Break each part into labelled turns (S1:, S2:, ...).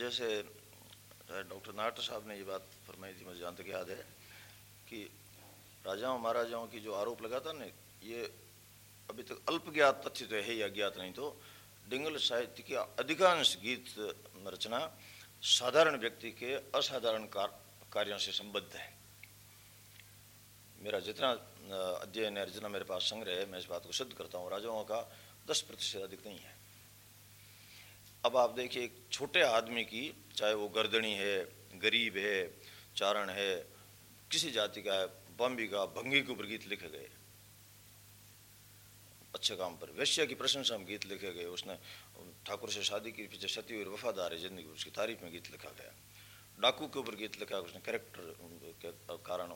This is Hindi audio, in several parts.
S1: जैसे डॉक्टर नाटर साहब ने ये बात फरमाई थी मुझे जहाँ तक याद है कि राजाओं महाराजाओं की जो आरोप लगा था ना ये अभी तक अल्प ज्ञात तथ्य तो है ही अज्ञात नहीं तो डिंगल साहित्य की अधिकांश गीत रचना साधारण व्यक्ति के असाधारण कार, कार्यों से संबद्ध है। मेरा जितना अध्ययन है जितना मेरे पास संग्रह है मैं इस बात को सिद्ध करता हूँ राजाओं का दस प्रतिशत अधिक नहीं है। अब आप देखिए, एक छोटे आदमी की, चाहे वो गर्दनी है, गरीब है, चारण है, किसी जाति का है, बम्बी का भंगी के ऊपर गीत लिखे गए। अच्छे काम पर। वैश्य की प्रशंसा में गीत लिखे गए। उसने, ठाकुर से शादी की, पीछे सती और वफादार है, ज़िंदगी उसकी तारीफ़ में गीत लिखा गया। डाकू के ऊपर गीत लिखा, उसने करेक्टर, के कारण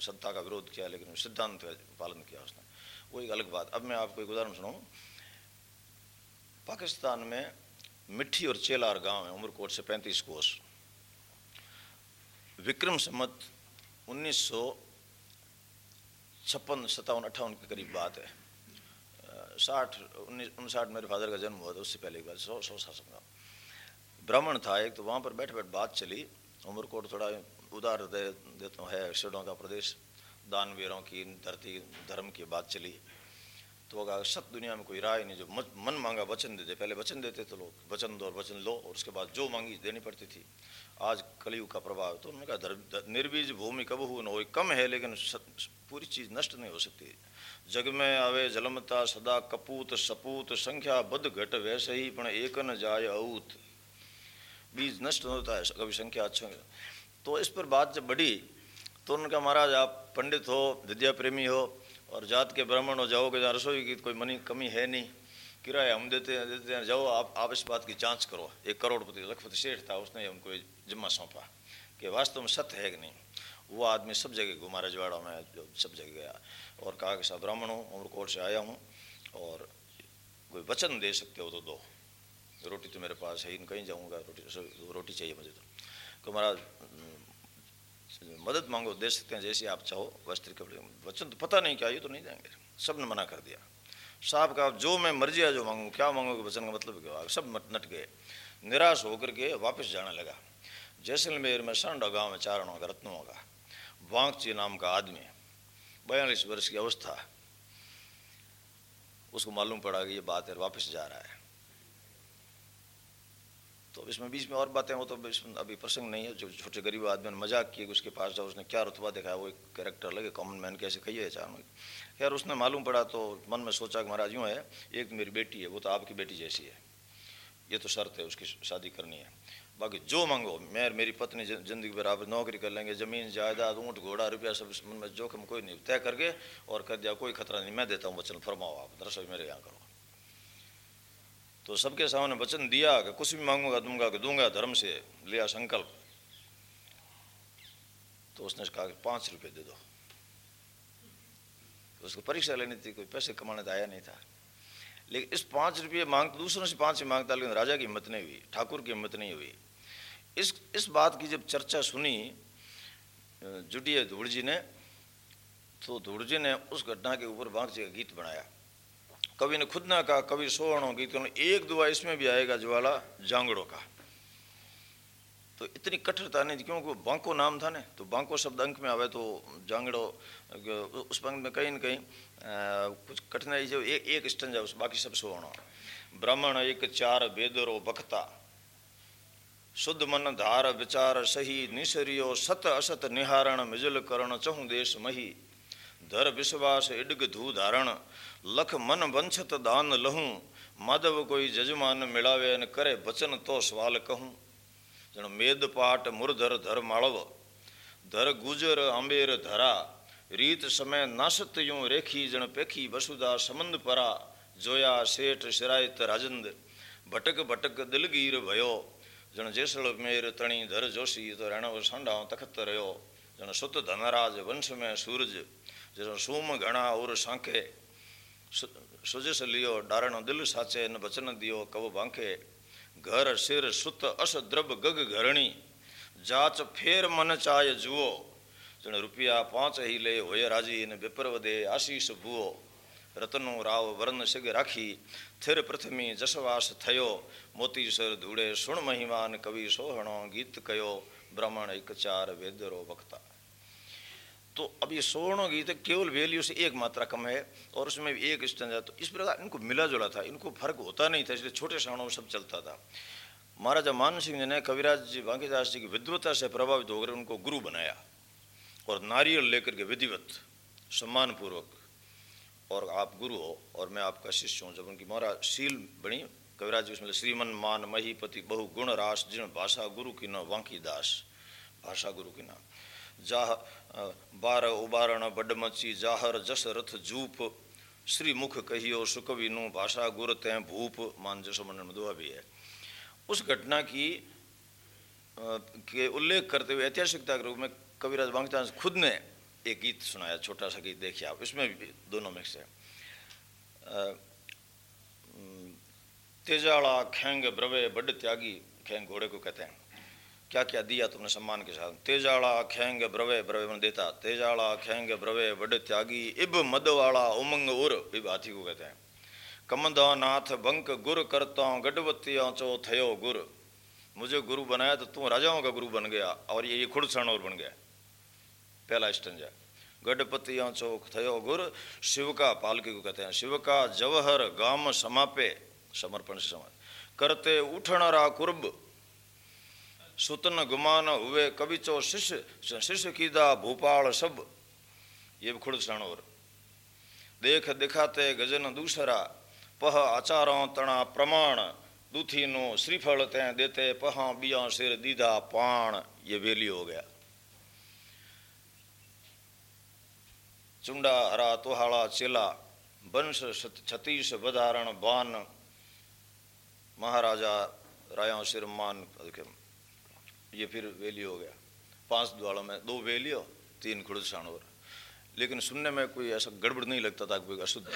S1: सत्ता का विरोध किया, लेकिन सिद्धांत का पालन किया उसने। वो एक अलग बात। अब मैं आपको एक उदाहरण सुनाऊँ। पाकिस्तान में मिट्टी और चेलार गाँव है उमरकोट से पैंतीस कोस। विक्रम सम्मत उन्नीस सौ छप्पन, सत्तावन, अट्ठावन के करीब बात है। साठ, उन्नीस, उनसाठ मेरे फादर का जन्म हुआ था, उससे पहले की बात सौ सौ शासन का ब्राह्मण था एक तो वहाँ पर बैठ बैठ बात चली। उमरकोट थोड़ा उदार दे, देता है शेडों का प्रदेश। दानवीरों की, धरती, धर्म की बात चली। तो अगर सत दुनिया में कोई राय नहीं, जो मन मांगा वचन देते पहले वचन देते तो लोग, वचन दो और वचन लो, और उसके बाद जो मांगी देनी पड़ती थी। आज कलयुग का प्रभाव तो उन्होंने कहा निर्बीज भूमि कब हो न कम है, लेकिन पूरी चीज़ नष्ट नहीं हो सकती। जग में आवे जलमता, सदा कपूत, सपूत, संख्या बद घट, वैसे ही पण एक न जाय अऊत। बीज नष्ट होता है कभी संख्या अच्छा तो इस पर बात जब बढ़ी तो उन्होंने कहा, महाराज, आप पंडित हो विद्या प्रेमी हो और जात के ब्राह्मण हो जाओगे जहाँ रसोई की कोई मनी कमी है नहीं। किराया हम देते हैं देते हैं जाओ आप आप इस बात की जाँच करो। एक करोड़पति लखपति सेठ था उसने उनको जिम्मा सौंपा कि वास्तव में सत्य है कि नहीं। वो आदमी सब जगह घुमा रजवाड़ा में जो सब जगह गया और कहा कि साहब ब्राह्मण हूँ उम्रकोट से आया हूँ और कोई वचन दे सकते हो तो दो। रोटी तो मेरे पास है ही कहीं जाऊँगा रोटी रोटी चाहिए मुझे तो, तो महाराज मदद मांगो, दे सकते हैं जैसे आप चाहो, वस्त्र कपड़े वचन तो पता नहीं, क्या ये तो नहीं देंगे। सबने मना कर दिया। साहब का जो मैं मर्ज़ी है जो मांगू, क्या मांगोगे, वचन का मतलब क्या? सब नट गए। निराश होकर के वापस जाने लगा। जैसलमेर में संडा गाँव में चारणों का रत्नों का वांगची नाम का आदमी, बयालीस वर्ष की अवस्था। उसको मालूम पड़ा कि ये बात है वापस जा रहा है। तो इसमें बीच में और बातें हो तो इसमें अभी प्रसंग नहीं है। जो छोटे गरीब आदमी ने मज़ाक किए उसके पास जाओ, उसने क्या रुतबा दिखाया, वो एक कैरेक्टर लगे कॉमन मैन कैसे कहिए अचानक खैर, उसने मालूम पड़ा तो मन में सोचा कि महाराज यूँ है, एक तो मेरी बेटी है, वो तो आपकी बेटी जैसी है। ये तो शर्त है, उसकी शादी करनी है। बाकी जो मांगो, मैं मेरी पत्नी ज़िंदगी भर आप नौकरी कर लेंगे, ज़मीन, जायदाद, ऊँट, घोड़ा, रुपया, सब, मन में जोखिम कोई नहीं, तय करके और कर दिया, कोई खतरा नहीं, मैं देता हूँ, वचन फरमाओ आप, दरअसल मेरे यहाँ करो। तो सबके सामने वचन दिया कि कुछ भी मांगूँगा, दूँगा कि दूँगा, धर्म से लिया संकल्प। तो उसने कहा कि पाँच रुपये दे दो। तो उसको परीक्षा लेनी थी, कोई पैसे कमाने तो आया नहीं था। लेकिन इस पाँच रुपये मांग, दूसरों से पाँच ही माँगता लेकिन राजा की हिम्मत नहीं हुई, ठाकुर की हिम्मत नहीं हुई। इस इस बात की जब चर्चा सुनी जुटी है धूड़ जी ने तो धूड़ जी ने उस घटना के ऊपर बांग जी का गीत बनाया। कवि ने खुद ना कहा, कवि सोहणों की तो एक दुआ इसमें भी आएगा ज्वाला जांगड़ों का। तो इतनी कठोरता नहीं, क्योंकि बांको नाम था ना तो बांको शब्द अंक में आवे तो जांगड़ो, उस पंख में कहीं न कहीं कुछ कठिनाई जो एक एक स्टन जाए बाकी सब सोहणो ब्राह्मण एक चार बेदरो बखता, शुद्ध मन धार विचार सही, निसरियो सत असत निहारण, मिजल करण चहु देश मही। धर विश्वास इडग धू धारण लख मन वंशत दान लहूं। माधव कोई जजमान मिलावे न करे बचन तो सवाल कहूँ। जन मेद पाट मुरधर धर माड़व धर गुजर अंबेर धरा। रीत समय नासत यूँ रेखी जण पेखी वसुधा समंद परा। जोया सेठ शिरायत राजंद। भटक भटक दिलगीर भयो। जण जैसलमेर तणी धर जोशी तो रणव सांडा तखत रहो जण सुत धनराज वंश में सूरज। जॾहिं सूम, घणा, और सांखे। सुजस लियो, डारणो दिल साचे, न बचन दियो, कव बांखे। घर, सिर, सुत, अस द्रभ गग, घरणी। जाच, फेर, मन चाय, जुओ। जण रुपया, पाँच ही ले, होय राज़ी, न बिपर वदे आशीष भुओ। रतनो, राव वर्ण सिग राखी। थिर, प्रथमी, जसवास, थयो। मोती, सर, धूड़े, सुण महिमान कवि, सोहणो, गीत कयो। ब्राह्मण हिकु चार वेदरो वक्ता। तो अब ये सोहणों गीत केवल वैल्यू से एक मात्रा कम है और उसमें भी एक स्टैंड तो इस प्रकार इनको मिला जुला था, इनको फ़र्क होता नहीं था, इसलिए छोटे शाणों में सब चलता था। महाराजा मान सिंह जी ने कविराज जी बांकीदास जी की विद्वता से प्रभावित होकर उनको गुरु बनाया और नारियल लेकर के विधिवत सम्मानपूर्वक, और आप गुरु हो और मैं आपका शिष्य हूँ। जब उनकी महाराज शील बनी, कविराज जी उसमें, श्रीमन मान महीपति बहु गुण रास जिन भाषा गुरु की न वांकी दास। भाषा गुरु की न जाह बार उबारण बडमची जाहर जस रथ जूप। श्री मुख कहियो सुकवि नु भाषा गुर तय भूप, मान जसो मंडल में दुआ भी है। उस घटना की के उल्लेख करते हुए ऐतिहासिकता के रूप में कविराज बांगदास खुद ने एक गीत सुनाया, छोटा सा गीत देखिए आप, इसमें भी दोनों मिक्स है। तेजाड़ा खेंग ब्रवे बड त्यागी, खेंग घोड़े को कहते हैं। क्या क्या दिया तुमने सम्मान के साथ? तेजाला खेंग ब्रवे ब्रवे मन देता। तेजाड़ा खेंग ब्रवे बड त्यागी। इब मदवाड़ा उमंग उर, इब हाथी को कहते हैं। कमंदा नाथ बंक गुर करता, गडवतिया चो थयो गुर। मुझे गुरु बनाया तो तू राजाओं का गुरु बन गया, और ये खुड़सण और बन गया। पहला स्टंजा गढ़पति चौक थयो गुर। शिव का पालकी को कहते हैं। शिव का जवहर गाम समापे, समर्पण से समझ करते उठन रा कुर्ब सुतन गुमान हुए कविचो शिष्य शिष्य कीदा भूपाल सब ये भी और देख दिखाते गजन दूसरा पह आचारों तना प्रमाण दूथी नो श्रीफल ते देते पहा बिया सिर दीदा पाण ये वेली हो गया चुंडा हरा तोहाड़ा चेला वंश छतीश बधारण बान महाराजा राया सिरमान ये फिर वेली हो गया। पाँच द्वालों में, दो वेलियो तीन खुड़ शानवर लेकिन सुनने में कोई ऐसा गड़बड़ नहीं लगता था कोई अशुद्ध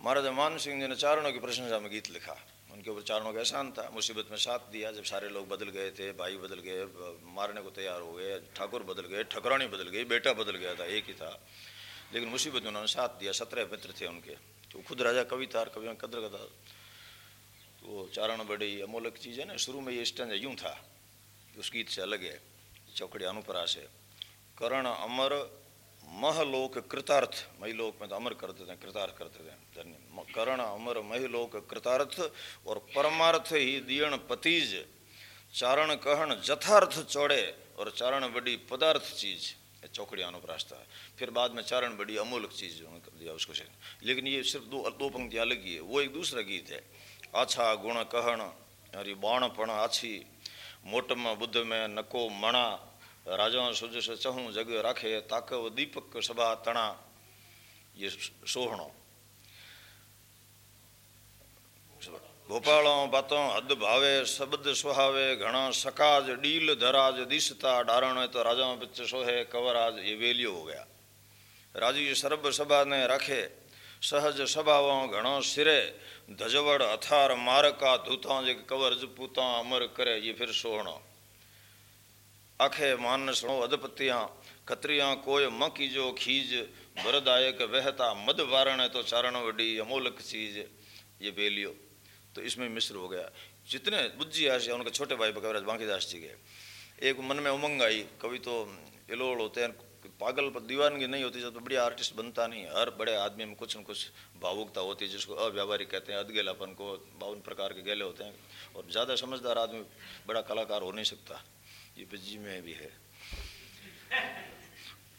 S1: महाराजा मान सिंह जी ने चारणों की प्रशंसा में गीत लिखा। उनके ऊपर चारणों का एहसान था। मुसीबत में साथ दिया, जब सारे लोग बदल गए थे, भाई बदल गए, मारने को तैयार हो गए, ठाकुर बदल गए, ठकरानी बदल गई, बेटा बदल गया था, एक ही था। लेकिन मुसीबत में उन्होंने साथ दिया, सत्रह मित्र थे उनके। तो खुद राजा, कवि था, कवियों कदर का था तो चारण बड़ी अमोलक चीज़ है ना, शुरू में ये स्टैंड यूँ था। उस गीत से अलग है, चौकड़ी अनुपरा है। करण अमर महलोक कृतार्थ, महिलोक में तो अमर कर देते हैं, कृतार्थ कर देते हैं, धन्य। करण अमर महिलोक कृतार्थ और परमार्थ ही दियण पतिज। चारण कहण जथार्थ चौड़े और चारण बड़ी पदार्थ चीज़। चौकड़ी अनुप्रास्ता है फिर बाद में चारण बड़ी अमूलक चीज़ कर दिया उसको से लेकिन ये सिर्फ़ दो दो पंक्तियाँ अलग ही है, वो एक दूसरा गीत है। अच्छा गुण कहण अरे बाणपण आछी। मोटम बुद्ध में नको मणा राजा सुजस चहूं जग राखे ताकव दीपक सभा तना ये सोहणो भोपालों बातों हद भावे शब्द सुहावे घना सकाज डील धराज दिशता डारण तो राजा बिच सोहे कवराज ये वेलियो हो गया राज़ी सर्ब सभा ने रखे सहज सभाओं घणो सिरे। धजवड़ अथार मारका धूता जे कवर पूता अमर करे, ये फिर सोहणो। आखे मानसणो अधपतियाँ, खतरियाँ कोय म कीजो खीज। वरदायक वहता मद वारण तो चारण वडी अमोलक चीज़। ये बेलियो तो इसमें मिश्र हो गया। जितने बुज्जी आशे उनके छोटे भाई कविराज बांकीदास जी के। एक मन में उमंग आई कभी तो इलोड़ होते हैं पागल पर दीवानगी नहीं होती, जब तो बढ़िया आर्टिस्ट बनता नहीं हर बड़े आदमी में कुछ न कुछ भावुकता होती है, जिसको अव्यावहारिक कहते हैं, अधगेलापन को बावन प्रकार के गेले होते हैं। और ज़्यादा समझदार आदमी बड़ा कलाकार हो नहीं सकता। ये बिज़ी में भी है।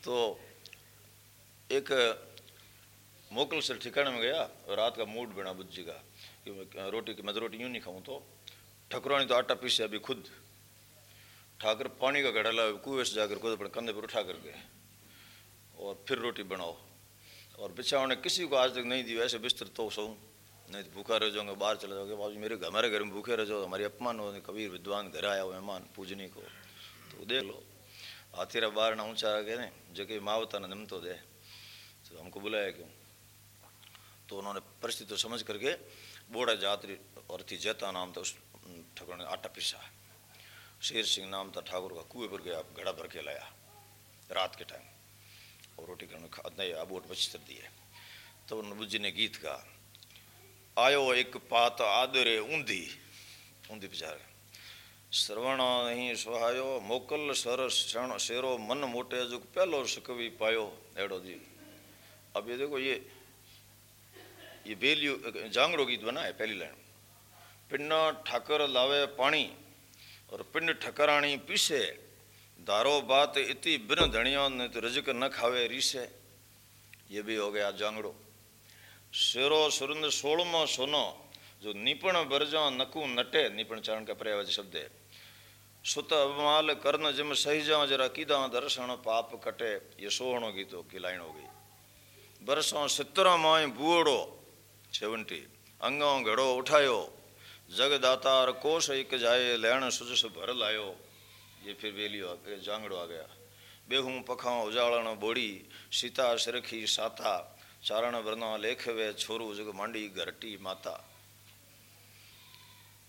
S1: तो एक मोकल से ठिकाने में गया, रात का मूड बना बुज्जी का, कि रोटी की, मैं रोटी यूँ नहीं खाऊं तो ठकुरानी तो आटा पीसे अभी खुद। ठाकर, पानी का घड़ा ला कुएँ से जाकर खुद अपने कंधे पर उठा कर गए और फिर रोटी बनाओ। और बिछाओ ने किसी को आज तक नहीं दी, ऐसे बिस्तर तो सो, नहीं तो भूखा रह जाओगे, बाहर चले जाओगे, बाबू मेरे घर, हमारे घर में भूखे रह जाओ, हमारी अपमान हो कबीर विद्वान घर आया हो, मेहमान पूजनी को। तो देख लो हाथीरा बार ना ऊँचा ने, जगह मावता ने नम तो दे। तो हमको बुलाया क्यों? तो उन्होंने परिस्थिति तो समझ करके, बोड़ा जात्री और थी जैता नाम था उस ठकुर ने आटा पिसा। शेर सिंह नाम था, ठाकुर का कुएँ पर गया घड़ा भर के लाया, रात के टाइम और रोटी करने नहीं अब वोट बच दिए। तो नबू जी ने गीत गा आयो एक पात आदरे ऊंधी। ऊंधी बेचारे, श्रवण नहीं सुहायो, मोकल सर शरण शेरो, मन मोटे जो पहलो सुकवी पायो। एड़ो जी, अब ये देखो ये ये बेलियो, जांगड़ो गीत बना है पहली लाइन। पिंड ठाकर लावे पानी और पिंड ठकराणी पीसे। दारो बात इति बिन धनिया ने तो रजक न खावे रीसे। ये भी हो गया जांगड़ो शेरो सुरंद सोलमा सोनो, जो निपुण बरजा नकू नटे, निपुण चरण का पर्यावज शब्द है। सुत अवमाल कर्ण जिम सही जा जरा कीदा दर्शन पाप कटे, ये सोहणो गीतो की लाइन हो गई। बरसों सितरा माए बुओड़ो, छेवंटी, अंगों घड़ो उठायो। जग और कोश एक जाए, लैण सुजस भर लायो। ये फिर वेलियो जांगड़ो आ गया। बेहू पखा उजाड़ण बोड़ी, सीता सिरखी साता। चारण वरना लेख वे छोरू जग मांडी घरटी माता।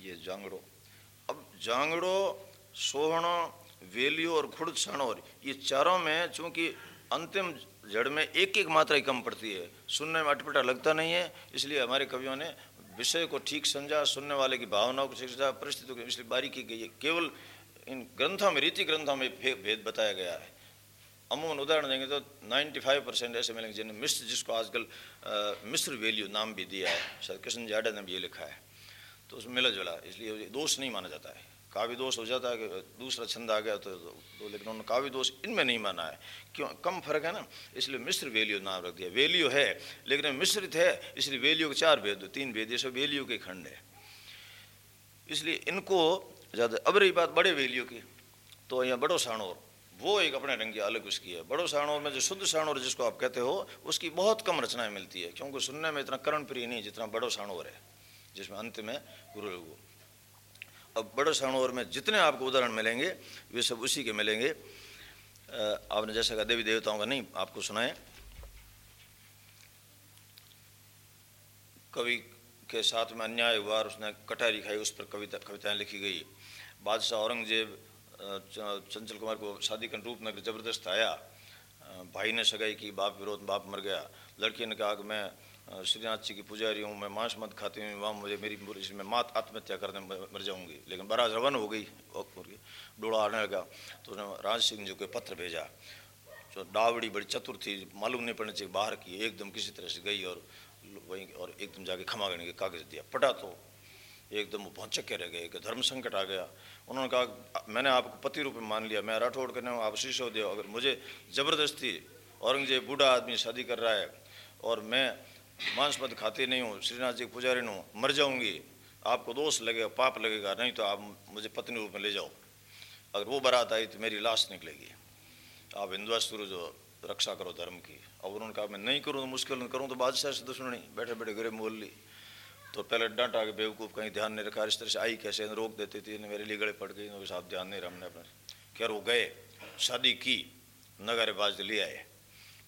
S1: ये जांगड़ो। अब जांगड़ो, सोहण, वेलियो और खुड़ छाणोर ये चारों में चूँकि अंतिम जड़ में एक एक मात्रा ही कम पड़ती है, सुनने में अटपटा लगता नहीं है, इसलिए हमारे कवियों ने विषय को ठीक समझा, सुनने वाले की भावनाओं को ठीक समझा, परिस्थितियों को इसलिए बारी की गई। है केवल इन ग्रंथों में, रीति ग्रंथों में भेद बताया गया है। अमूमन उदाहरण देंगे तो 95 परसेंट ऐसे मिलेंगे जिन्हें मिश्र जिसको आजकल मिश्र वैल्यू नाम भी दिया है। शायद कृष्ण जाडा ने भी ये लिखा है। तो उसमें मिला जुला, इसलिए दोष नहीं माना जाता है। काव्य दोष हो जाता है कि दूसरा छंद आ गया तो, तो लेकिन उन्होंने काव्य दोष इनमें नहीं माना है। क्यों? कम फ़र्क है ना? इसलिए मिश्र वेल्यू नाम रख दिया। वेल्यू है लेकिन मिश्रित है इसलिए वेल्यू के चार भेद तीन भेद ये सब वेल्यू के खंड है। इसलिए इनको ज़्यादा अब रही बात बड़े वेल्यू की तो यहाँ बड़ो साणोर वो एक अपने रंग की अलग उसकी है। बड़ो साणोर में जो शुद्ध साणोर जिसको आप कहते हो उसकी बहुत कम रचनाएँ मिलती है क्योंकि सुनने में इतना करण प्रिय नहीं जितना बड़ो साणोर है जिसमें अंत में गुरु अब बड़े साणोर में जितने आपको उदाहरण मिलेंगे, वे सब उसी के मिलेंगे। आपने जैसा कहा, देवी देवताओं का नहीं, आपको सुनाए। कवि के साथ में अन्याय हुआ और उसने कटारी खाई, उस पर कविता, कविताएँ लिखी गई। बादशाह औरंगज़ेब चंचल कुमार को शादी के रूप में ज़बरदस्त आया भाई ने सगाई की, बाप विरोध, बाप मर गया। लड़की ने कहा कि मैं श्रीनाथ जी की पुजारी हूँ, मैं मांस मत खाती हूँ, वहाँ मुझे मेरी मैं मात आत्महत्या करने मर जाऊँगी। लेकिन बराज रवन हो गई डोड़ा आने लगा। तो उसने राज सिंह जी को पत्र भेजा। जो डावड़ी बड़ी चतुर थी, मालूम नहीं पड़ने चाहिए बाहर की, एकदम किसी तरह से गई और वहीं और एकदम जाके खमा करने के कागज़ दिया। पटा तो एकदम भौचक के रह गए कि धर्म संकट आ गया। उन्होंने कहा, मैंने आपको पति रूप में मान लिया, मैं राठौड़ करने आप शीशो दो अगर मुझे ज़बरदस्ती औरंगज़ेब बूढ़ा आदमी शादी कर रहा है और मैं मांस मत खाती नहीं हूँ, श्रीनाथ जी पुजारी हूँ, मर जाऊँगी। आपको दोष लगेगा, पाप लगेगा, नहीं तो आप मुझे पत्नी रूप में ले जाओ। अगर वो बारात आई तो मेरी लाश निकलेगी। आप हिंदुआस्तुरु जो रक्षा करो धर्म की। और उन्होंने कहा, मैं नहीं करूँ तो मुश्किल करूँ तो बादशाह से दुश्मनी, बैठे बैठे गरीब मोल ली तो पहले डांटा के बेवकूफ़ कहीं ध्यान नहीं रखा, इस तरह से आई कैसे? रोक देती थी मेरे लिए गड़े पड़ गई उनके साथ ध्यान नहीं रहा हमने अपने। खैर, वो गए, शादी की नगर बाज ले आए।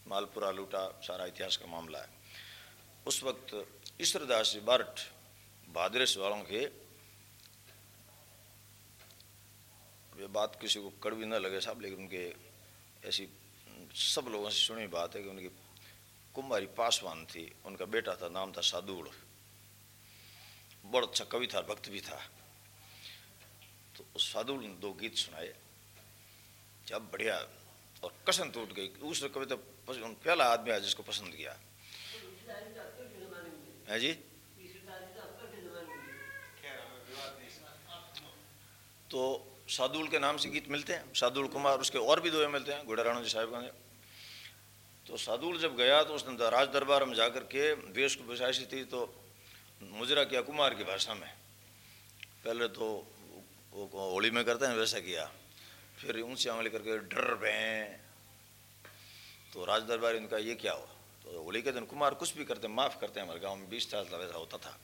S1: मालपुरा लूटा, सारा इतिहास का मामला है। उस वक्त ईश्वरदास जी बारठ भाद्रस वालों के ये बात किसी को कड़वी न लगे साहब, लेकिन उनके ऐसी सब लोगों से सुनी बात है कि उनकी कुमारी पासवान थी, उनका बेटा था, नाम था सादुड़। बड़ा अच्छा कवि था भक्त भी था। तो उस सादुड़ ने दो गीत सुनाए। जब बढ़िया, और कसन टूट गई दूसरे कविता पहला आदमी आज जिसको पसंद किया। है जी? तो सादुल के नाम से गीत मिलते हैं। सादुल कुमार, उसके और भी दो मिलते हैं गुड़ा जी साहब का तो सादुल जब गया तो उसने राज दरबार में जाकर के वेश को बसाइशी थी तो मुजरा किया कुमार की भाषा में। पहले तो वो होली में करते हैं, वैसा किया। फिर ऊँची आंगली करके डर भैं तो राज दरबार इनका ये क्या हुआ? तो होली के दिन कुमार कुछ भी करते, माफ़ करते हैं, हमारे गाँव में बीस साल वैसा होता था।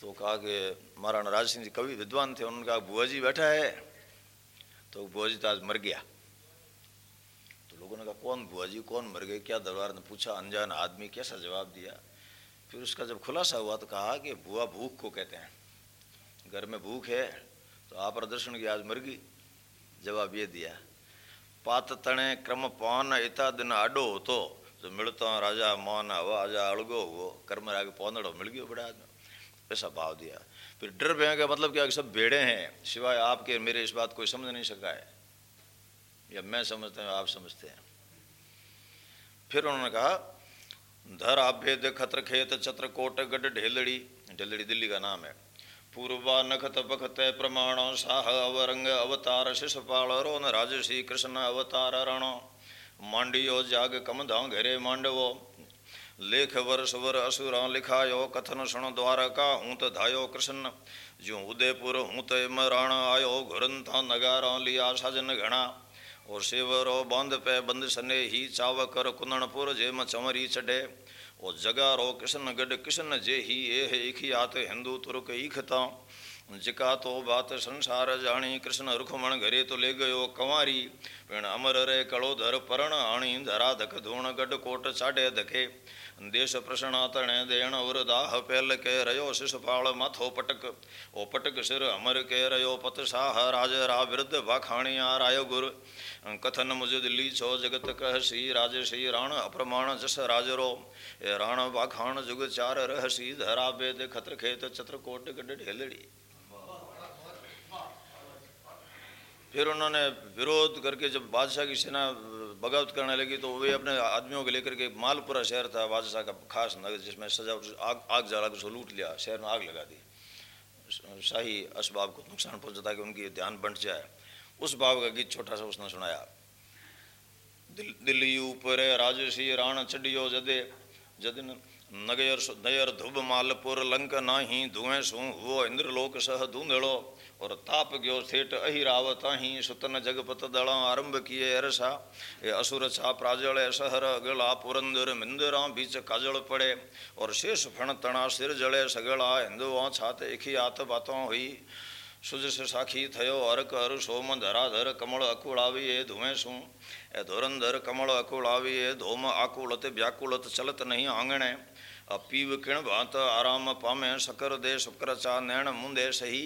S1: तो कहा कि महाराणा राज सिंह जी कवि विद्वान थे, उन्होंने कहा, बुआ जी बैठा है। तो बुआ जी तो आज मर गया। तो लोगों ने कहा, कौन बुआ जी, कौन मर गए? क्या दरबार ने पूछा, अनजान आदमी कैसा जवाब दिया? फिर उसका जब खुलासा हुआ तो कहा कि बुआ भूख को कहते हैं। घर में भूख है तो आप प्रदर्शन की आज मर गई, जवाब ये दिया। पात तणे क्रम पान, इता दिन आडो तो जो मिलता राजा मोहन हवा आजा अड़गो हुओ कर्म राग पौंदड़ो मिल गयो बड़ा आदमी। ऐसा भाव दिया। फिर डर भय का मतलब क्या कि सब बेड़े हैं, सिवाय आपके मेरे इस बात कोई समझ नहीं सका है। या मैं समझता हूँ, आप समझते हैं। फिर उन्होंने कहा, धर आभेद खतर खेत छत्र कोट गढ़ ढेलड़ी। ढेलड़ी दिल्ली का नाम है। पूर्वा नखत पखत प्रमाण, साह अवरंग अवतार शिषपाल रोन राजसी कृष्ण अवतार रण। मांडियो जाग कमधा घरे मांडवो। लेख वर्ष वर असुर लिखायो, कथन सुण द्वारका हूँ धायो कृष्ण। जो उदयपुर हूँ त इमराण आयो, घुरंथा नगारा लिया साजन घना और सेवरो बाँध पे बंद सने ही चाव कर कुनणपुर जेम चमरी चढ़े। और जगारो कृष्ण गढ़ कृष्ण जे ही ए इखियात हिंदू तुर्क ईखता जिका तो बात संसार जानी कृष्ण रुखमण घरे तो ले गयो कंवारी। पिण अमर रे कड़ो धर परण आणी, धरा धक धूण गड कोट चाडे धके। देश प्रसणा तणे देण उर दाह पहल के रयो शिषपाल माथो पटक। ओ पटक सिर अमर के रयो पत साह राज रा विरुद्ध भाखाणी आ राय गुर। कथन मुझ दिल्ली छो जगत कह सी राज सी राण अप्रमाण जस राजरो ए राण वाखाण जुग चार रह सी धरा बेद खत्र खेत चत्र कोट गढ़ ढेलड़ी। फिर उन्होंने विरोध करके जब बादशाह की सेना बगावत करने लगी तो वे अपने आदमियों को लेकर के मालपुरा शहर था, बादशाह का खास नगर, जिसमें सजा आग आग जला उसको लूट लिया, शहर में आग लगा दी। शाही असबाब को नुकसान पहुँचा ताकि उनकी ध्यान बंट जाए। उस बाब का गीत छोटा सा उसने सुनाया। दिल दिल्ली ऊपर राजसी राण चढ़ियो जदे, जदिन नगर नयर धुब मालपुर, लंक नाही धुएँ सू हुओ इंद्रलोक सह धूंधड़ो। और ताप गयो सेठ अहिरावत ही सुतन जगपत दड़ा आरंभ किए अरसा। ये असुर छा प्राजल सहर अगला पुरंदर मिंदरा बीच काजल पड़े। और शेष फण तना सिर जड़े सगड़ा हिंदुआ छात एखी आत बातों हुई। सुजस साखी थयो अरक अर सोम धराधर कमल अकुड़ावी ए धुएँ सू। ए धुरंधर कमल अकुड़ावी ए धोम आकुलत व्याकुलत चलत नहीं आंगणे। पीव किण भात आराम पामे शकर दे शुक्र चा नैण मुंदे सही।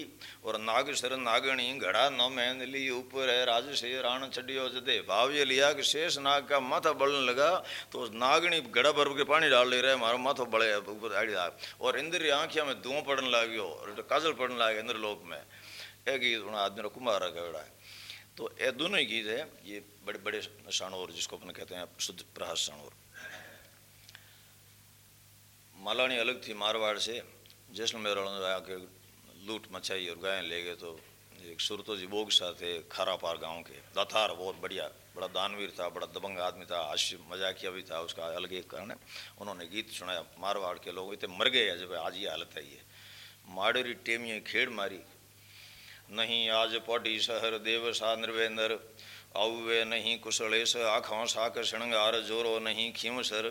S1: और नाग सिर नागणी घड़ा न में ली ऊपर है राज से राण चढ़ियो जदे भाव ये लिया कि शेष नाग का माथा बलने लगा तो नागणी घड़ा भर के पानी डाल ले रहे, मारो माथो बड़े ऊपर आड़ी और इंद्र आंखिया में धुआँ पड़ने लग्यो, और काजल पड़ने लगे इंद्र लोक में एक गीत आदमी कुमार का है। तो ये दोनों ही गीत है, ये बड़े बड़े शाणोर जिसको अपन कहते हैं, शुद्ध प्रहास शाणोर मालानी अलग थी, मारवाड़ से। जैसलमेर वालों ने आके लूट मचाई और गायें ले गए तो एक सुरतो जी बोग सा थे खारापार गाँव के। दातार बहुत बढ़िया, बड़ा दानवीर था, बड़ा दबंग आदमी था आश मजाकिया भी था, उसका अलग एक कारण है। उन्होंने गीत सुनाया, मारवाड़ के लोग इतने मर गए जब आज ये हालत है ये। माड़ेरी टेमिए खेड़ मारी। नहीं आज पौडी शहर देव सा निर्वेंद्र आउवे नहीं कुशलेश आखों साक श्रृंगार जोरो नहीं खीम सर।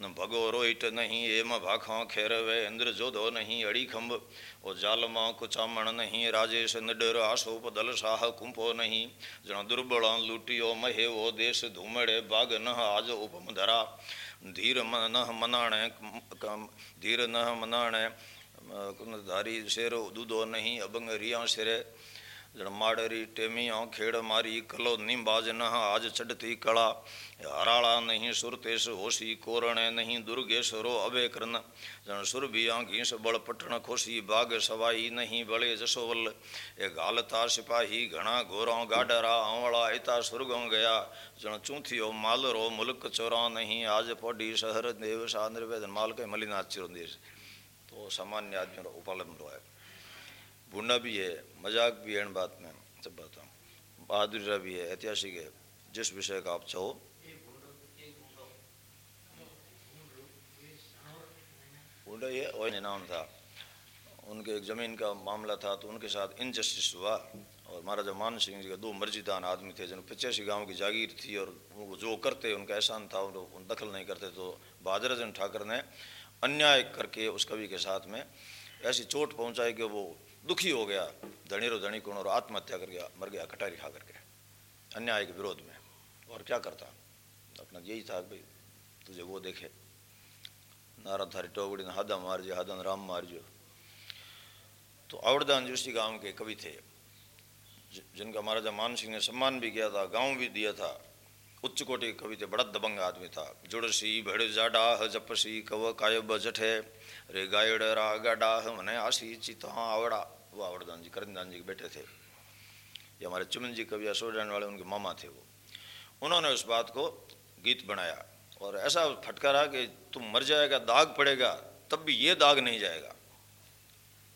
S1: भगो रोहित नहीं एम भाखों वे इंद्र जोधो नहीं अड़ी खंभ। ओ जालमा कुचामण नहीं राजेश निडर आशोप दल साह कुंभो नहीं। जन दुर्बल लूटियो महे वो देश धूमड़े बाग न आज उपम धरा। धीर न मनाणे धीर न मनाणे। धारी शेर दूधो नहीं अबंग रिया सिरे जड़ माड़री टेमिया खेड़ मारी कलो निम्बाज न आज चढ़ती कला। हराड़ा नहीं सुरतेश होशी कोरणे नहीं दुर्गेश्वरो अबे कृन जन सुर भी घीस बड़ पटण खोसी, बाग सवाई नहीं बड़े जसोवल ए गालता सिपाही घना घोरा गाडरा आंवड़ा इता सुरगों गया। जन चूथियो मालरो मुल्क चोरा नहीं, आज पौडी शहर देव सा निर्वेदन माल के मलिनाथ चिरोदेश तो सामान्य आदमी उपलब्ध है। गुंडा भी है, मज़ाक भी है इन बात में, सब बात बहादुरी भी है, ऐतिहासिक है। जिस विषय का आप चाहो। नाम था। उनके एक ज़मीन का मामला था तो उनके साथ इनजस्टिस हुआ। और महाराजा मान सिंह जी के दो मर्जीदान आदमी थे जिन पचासी गाँव की जागीर थी और वो जो करते, उनका एहसान था उन दखल नहीं करते तो बहादुर ठाकर ने अन्याय करके उस कवि के साथ में ऐसी चोट पहुंचाई कि वो दुखी हो गया धनी रो धनी कौन और आत्महत्या कर गया, मर गया, कटारी खा करके, अन्याय के विरोध में। और क्या करता? अपना यही था भाई, तुझे वो देखे। नारा थारी टोगड़ी ने हादा मार जो हादन राम मार जो तो आवड़दान जोशी गाँव के कवि थे। जिनका महाराजा मान सिंह ने सम्मान भी किया था, गाँव भी दिया था। उच्च कोटि कवि थे, बड़ा दबंग आदमी था। जुड़सी भड़ जाडाह जपसी कव कायब जठे रे गायड़ रा गाडाह मने आसी चित हाँ आवड़ा। वो आवड़दान जी करंदान जी बैठे थे। ये हमारे चुमन जी कवि असोडन वाले, उनके मामा थे वो। उन्होंने उस बात को गीत बनाया। और ऐसा फटकारा कि तुम मर जाएगा, दाग पड़ेगा, तब भी ये दाग नहीं जाएगा।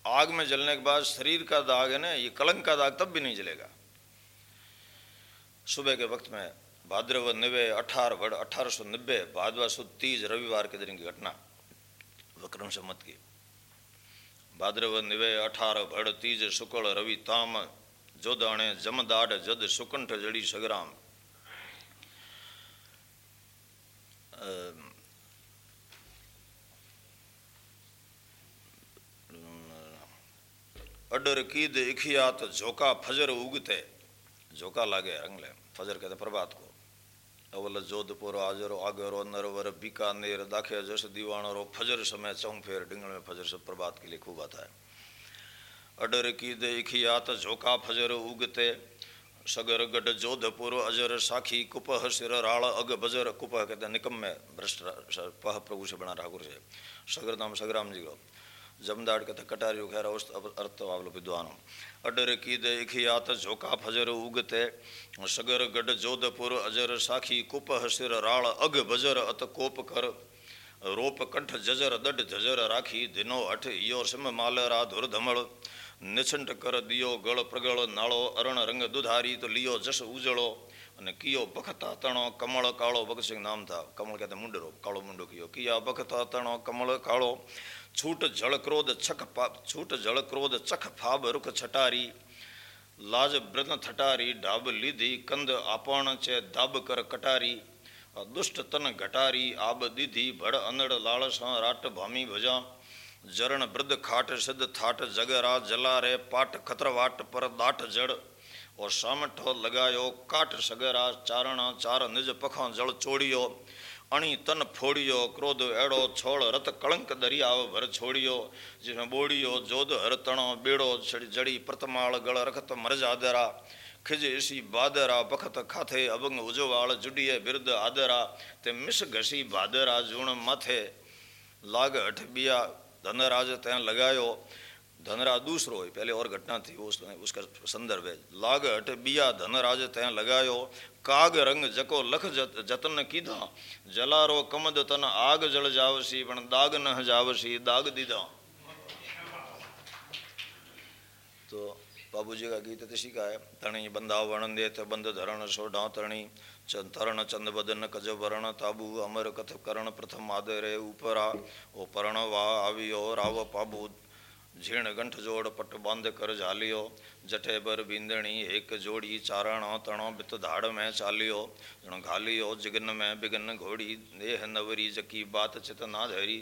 S1: आग में जलने के बाद शरीर का दाग है ना, ये कलंक का दाग तब भी नहीं जलेगा। सुबह के वक्त में भाद्रव नब्बे अठारह वर्ष अठारह सौ नब्बे भादवा सुद तीज रविवार के दिन की घटना। विक्रम सम्मत की भाद्रव निवे अठारह भड़ तीज शुक्ल रवि ताम जोदाणे जमदाढ़ जद सुकंठ जड़ी सगराम अडर कीद इखियात झोका फजर उगते झोका लागे रंगले फजर कहते प्रभात को अवल जोधपुर आजरो आगरो नरवर बीकानेर दाखे जस दीवाणरो फजर समय चौफेर डिंगल में फजर सब प्रभात के लिए खूब आता है। अडर की देखियात झोंका फजर उगते, सगर गढ़ जोधपुर अजर साखी कुपह सिर राल अग बजर, कुपह कहते निकम में भ्रष्ट पह प्रभु से बना ठाकुर से। सगर नाम सगराम जी को। जमदाड़ कहते कटारी खैर अर्थ आवलो विद्वान अडर कीद इखियात झोका फजर उगते सगर गढ़ जोधपुर अजर साखी कुप हसिर राल अग बजर अत कोप कर रोप कंठ जजर दड जजर राखी दिनो अठ इयो सिम माल रा धुर धमल निछंट कर दियो गल प्रगल नालो अरण रंग दुधारी तो लियो जस उजड़ो અને કિયો બખતા તણો કમળ કાળો ભગતસિંહ નામ था કમળ કહેતા મુંડરો કાળો મુંડો કિયો કિયા બખતા તણો કમળ કાળો छूट जल क्रोध छख पाप, छूट जल क्रोध चख फाब रुख छटारी। लाज ब्रत थटारी, डाब लीधी कंद आपण चे दाब कर कटारी। दुष्ट तन घटारी, आब दीधी भड़ अनड़ लालस राट भामी भजा। जरण ब्रद खाट सिद्ध थाट जगरा, जला रे पाट खतरवाट पर दाट जड़। और शाम ठो लगायो काट सगरा, चारणा चार निज पखा जल चोड़ियो। अणी तन फोड़ियो क्रोध एड़ो छोड़ रत कलंक दरियाव भर छोड़ियो जिसमें बोड़ियो जोध हर तणो बेड़ो जड़ी प्रतमाल गल रखत मरज आदरा खिज इसी बादरा बखत खाथे अबंग उजवाल जुडिये बिरद आदरा ते मिस घसी भादरा जूण माथे लाग अठ बिया धनराज दूसरो है पहले और घटना थी उस उसका संदर्भ है। लाग हट बिया धनराज तय लगायो काग रंग जको लख जत, जतन कीधा। जलारो कमद तन आग जल जावसी पण दाग न जावसी दाग दीदा तो बाबू जी का गीत तशी का है तणी बंदा वण दे त बंद धरण सोडा तणी तरण चंद बदन कज वरण ताबू अमर कथ करण प्रथम आदरे ऊपरा ओ परण वा आवियो राव पाबू झीण गंठ जोड़ पट बंद कर झालियो। जठे बर बींदणी, एक जोड़ी, चारण, तणो, बित धाड़ में चालियो, जण घालियो, जिगन में बिगन घोड़ी, देह नवरी, जकी बात चित ना धरी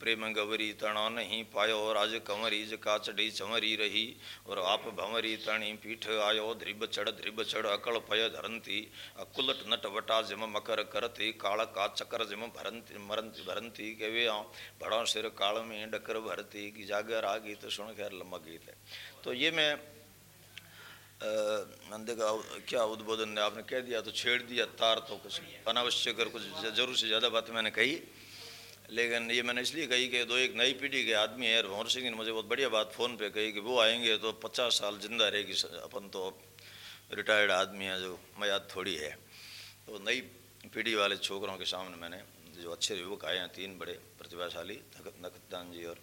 S1: प्रेम गवरी तणो नहीं पायो, राज कंवरी, जका चढ़ी चंवरी रही, और आप भंवरी तणी पीठ आयो, ध्रिब चढ़ ध्रिब चढ़, अकल पय धरंती, अकुलट नट वटा जिम मकर करती, काल का चकर जिम भरंती, मरंती, भरंती के वे भड़ो सिर काल में डकर भरती, की जागर आ गीत सुन खैर लंबा गीत है। तो ये मैं का क्या उद्बोधन ने आपने कह दिया तो छेड़ दिया तार तो कुछ अनावश्यक और कुछ ज़रूर से ज़्यादा बात मैंने कही। लेकिन ये मैंने इसलिए कही कि दो एक नई पीढ़ी के आदमी है भंवर सिंह ने मुझे बहुत बढ़िया बात फ़ोन पे कही कि वो आएँगे तो पचास साल ज़िंदा रहेगी अपन तो रिटायर्ड आदमी है जो मयाद थोड़ी है। तो नई पीढ़ी वाले छोकरों के सामने मैंने जो अच्छे युवक आए हैं, तीन बड़े, प्रतिभाशाली नखतदान जी और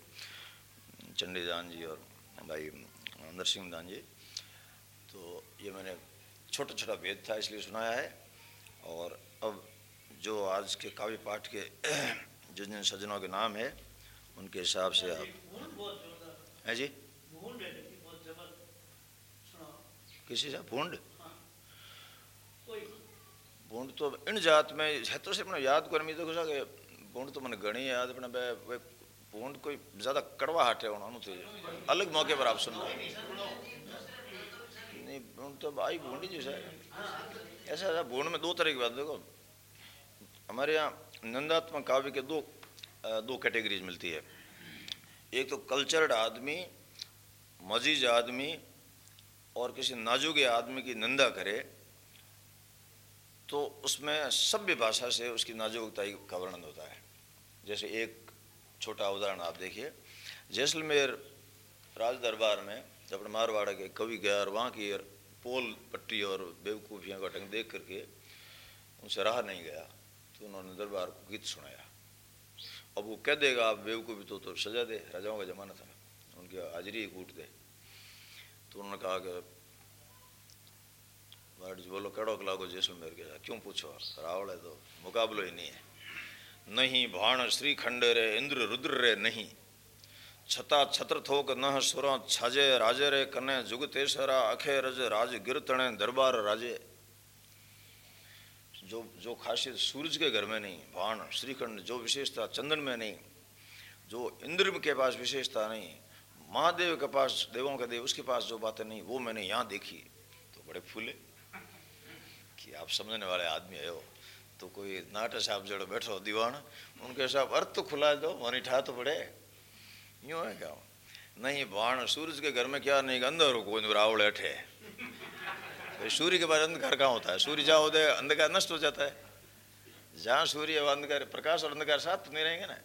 S1: चंडीदान जी और भाई नरसिंह दान जी ये मैंने छोटा छोटा वेद था इसलिए सुनाया है। और अब जो आज के काव्य पाठ के जिन जिन सज्जनों के नाम है उनके हिसाब से आप है जी? किसी से? भूड? भूड तो इन जात में है तो से अपना याद कर मैं देखो के भूड तो मैंने घनी याद अपने भूड कोई ज़्यादा कड़वा हट है उन्होंने अलग मौके पर आप सुन रहे नहीं तो आई भूडी जैसा है। ऐसा ऐसा भूण में दो तरह की बात, देखो। हमारे यहाँ नंदात्मक काव्य के दो दो कैटेगरीज मिलती है। एक तो कल्चर्ड आदमी, मजीज आदमी और किसी नाजुक आदमी की निंदा करे तो उसमें सभ्य भाषा से उसकी नाजुकता का वर्णन होता है। जैसे एक छोटा उदाहरण आप देखिए। जैसलमेर राज दरबार में अपने मारवाड़ा के कवि गया और वहाँ की पोल पट्टी और बेवकूफ़ियों का ढंग देख करके उनसे रहा नहीं गया तो उन्होंने दरबार को गीत सुनाया। अब वो कह देगा आप बेवकूफ़ी तो, तो सजा दे राजाओं का ज़माना था उनकी हाजिरी कूट दे। तो उन्होंने कहा कि वाट जी बोलो कड़ो लागो जैसलमेर के साथ क्यों पूछो? रावण है तो मुकाबलो ही नहीं है। नहीं भाण श्रीखंड रे इंद्र रुद्र रे नहीं। छता छत्र थोक नह सुर छाजे राजे रे कने जुग तेसरा, अखे रज राज गिरतणे दरबार राजे। जो जो खासियत सूरज के घर में नहीं भाण श्रीखंड, जो विशेषता चंदन में नहीं, जो इंद्र के पास विशेषता नहीं, महादेव के पास, देवों के देव, उसके पास जो बातें नहीं, वो मैंने यहाँ देखी। तो बड़े फूले कि आप समझने वाले आदमी है। तो कोई नाटे साहब जड़ो बैठो, दीवान, उनके साहब अर्थ तो खुला दो मोनी ठा तो पड़े। यूँ है क्या? नहीं, बाण सूरज के घर में क्या नहीं अंदर कोई रावड़ अठे सूर्य के बाद अंधकार कहाँ होता है? सूर्य जहाँ होता है, अंधकार नष्ट हो जाता है। जहाँ सूर्य अंधकार, प्रकाश और अंधकार साथ तो नहीं रहेंगे ना।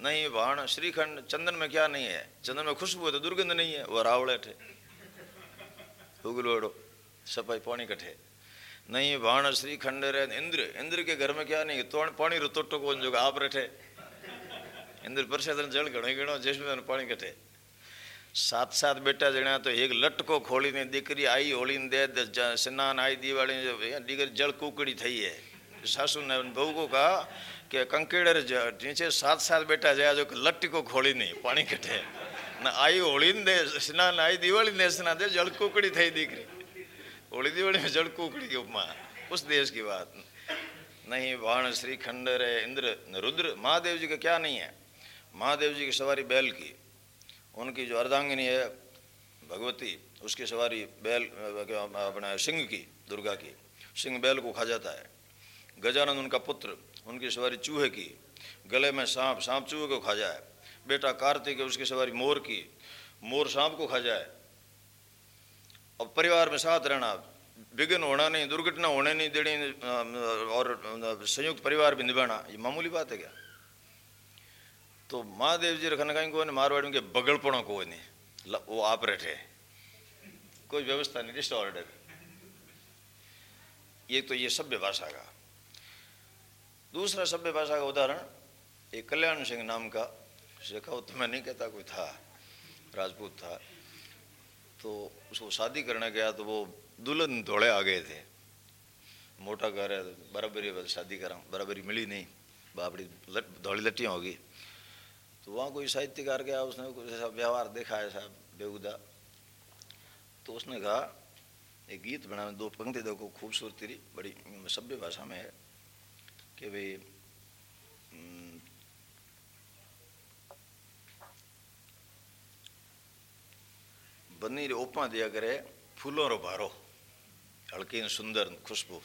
S1: नहीं, बाण, श्रीखंड, चंदन में क्या नहीं है? चंदन में खुशबू है तो दुर्गंध नहीं है, वो रावड़ थे उगल सफ़ाई पानी कठे। नहीं, बाण, श्रीखंड रे इंद्र इंद्र के घर में क्या नहीं तो पानी रो तोटो को आप रठे इंद्र प्रसाद जल घणो घणो जिसमें पानी कठे सात सात बेटा जणा तो एक लटको खोली ने दीकरी आई होली दे स्नान आई दिवाली दीकरी जल कुकड़ी थई है सासू ने बहू को कहा કે કંકેડર નીચે સાત સાત બેટા જયા જો લટ્ટી કો ખોળી નહીં પાણી કઠે ને आई होली दे स्नान आई दिवाली दे स्नान दे जल कुकड़ी थई દીકરી होली दिवाली में जल कुकड़ी की उपमा उस देश की बात नहीं बाण श्री खंडर है इंद्र रुद्र महादेव जी का क्या नहीं है महादेव जी की सवारी बैल की। उनकी जो अर्धांगिनी है, भगवती, उसकी सवारी बैल अपना सिंह की, दुर्गा की। सिंह बैल को खा जाता है। गजानंद उनका पुत्र, उनकी सवारी चूहे की। गले में सांप सांप चूहे को खा जाए। बेटा कार्तिक है, उसकी सवारी मोर की। मोर सांप को खा जाए। और परिवार में साथ रहना, विघ्न होना नहीं, दुर्घटना होने नहीं देनी और संयुक्त परिवार भी निभाना, ये मामूली बात है क्या? तो महादेव जी रखने कहीं को मारवाड़ी के बगड़पणों को वो आप रहे। कोई व्यवस्था नहीं डिस्टॉर्डर ये तो ये सभ्य भाषा का। दूसरा सभ्य भाषा का उदाहरण एक कल्याण सिंह नाम का शेखावत तो मैं नहीं कहता कोई था, राजपूत था। तो उसको शादी करने गया तो वो दुल्हन थोड़े आ गए थे। मोटा है, बराबरी शादी करा बराबरी मिली नहीं। बापड़ी लट लट्टियाँ होगी। तो वहाँ कोई साहित्यकार गया, उसने कुछ ऐसा व्यवहार देखा, ऐसा बेहुदा। तो उसने कहा, एक गीत बना दो पंक्ति देखो, खूबसूरती रही बड़ी सभ्य भाषा में है, कि भाई बनी रे ओपा दिया करे, फूलों रो भारो हल्की सुंदर खुशबू।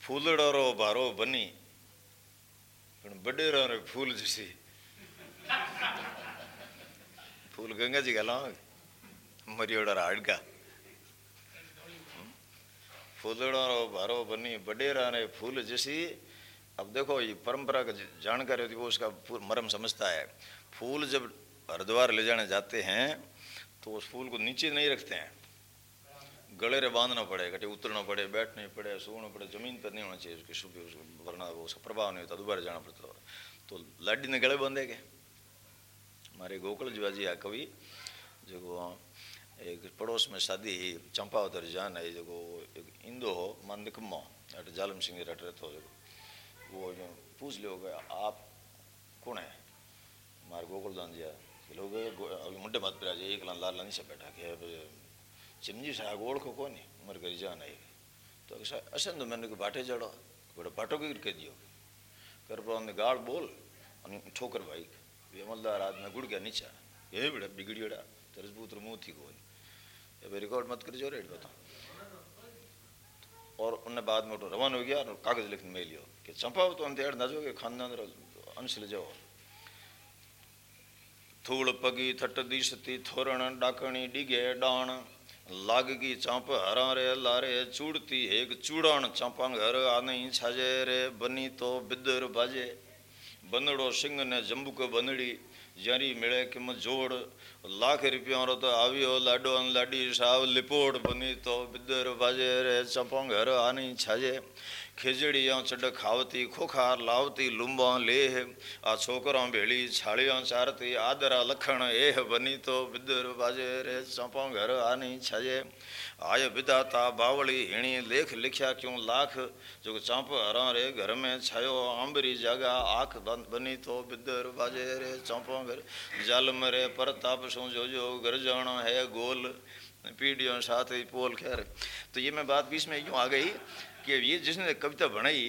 S1: फूलड़ो रो भारो बनी बड़े रो फूल जैसी गंगा जी गला मरियोड़ा हाड़का फूलड़ा भारो बनी बडेरा ने फूल जैसी अब देखो ये परंपरा का जानकारी होती वो उसका मरम समझता है फूल जब हरिद्वार ले जाने जाते हैं तो उस फूल को नीचे नहीं रखते हैं गले रे बांधना पड़े कटे उतरना पड़े बैठना पड़े सोना पड़े ज़मीन पर नहीं होना चाहिए उसकी शुभ वरना वो उसका प्रभाव नहीं होता दोबारा जाना पड़ता तो लाडी ने गले बांधे के हमारे गोकुल जीवाजी आ कवि जो एक पड़ोस में शादी ही चंपावतर जान है जो इंदो हो मंदिकमो अट जालम सिंह रट रहते हो वो जो पूछ लो आप कौन है हमारे गोकुल दान जी लोग अभी मुंडे मत पर एक लाल नहीं से बैठा के चिमजी साहब कोनी मर करी जान आई तो असन तो मैंने बाटे जड़ो बड़े बाटो के कह दियो कर पर गाड़ बोल ठोकर भाई गुड़ गया नीचा ये बड़ा बिगड़ियोड़ा तरजबूत मुँह थी कोई ये रिकॉर्ड मत कर रेट बताओ और उन्हें बाद में रवाना हो गया और कागज़ लिखने में लियो कि चंपाओ तो अंधेड़ ना जो खानदान अंश ले जाओ धूल पगी थट दिशती थोरण डाकणी डिगे डाण लाग की चांप हरा रे लारे चूड़ती एक चूड़ान चांपा घर आने छाजे रे बनी तो बिदर बाजे बनड़ो सिंह ने जंबुक बनड़ी जरी मिले किम जोड़ लाख रुपया तो आवियो लाडो लाडी साव लिपोड़ बनी तो बिदर बाजे रे चंपा घर आने खिजड़ियाँ चढ़ खावती खोखार लावती लुंबा लेह आ छोकरा भेड़ी छाड़ियाँ चारती आदरा लखण एह बनी तो बिदर बाजे रे चौपा घर आनी छजे आय विदाता बावली हिणी लेख लिखया क्यों लाख जो चांप हरा रे घर में छायो आंबरी जागा आख बनी तो बिदर बाजे रे चौपा घर जल मरे परताप सो जो जो घर है गोल पीढ़ियों साथ ही पोल खैर तो ये मैं बात बीच में यूँ आ गई कि ये जिसने कविता बनाई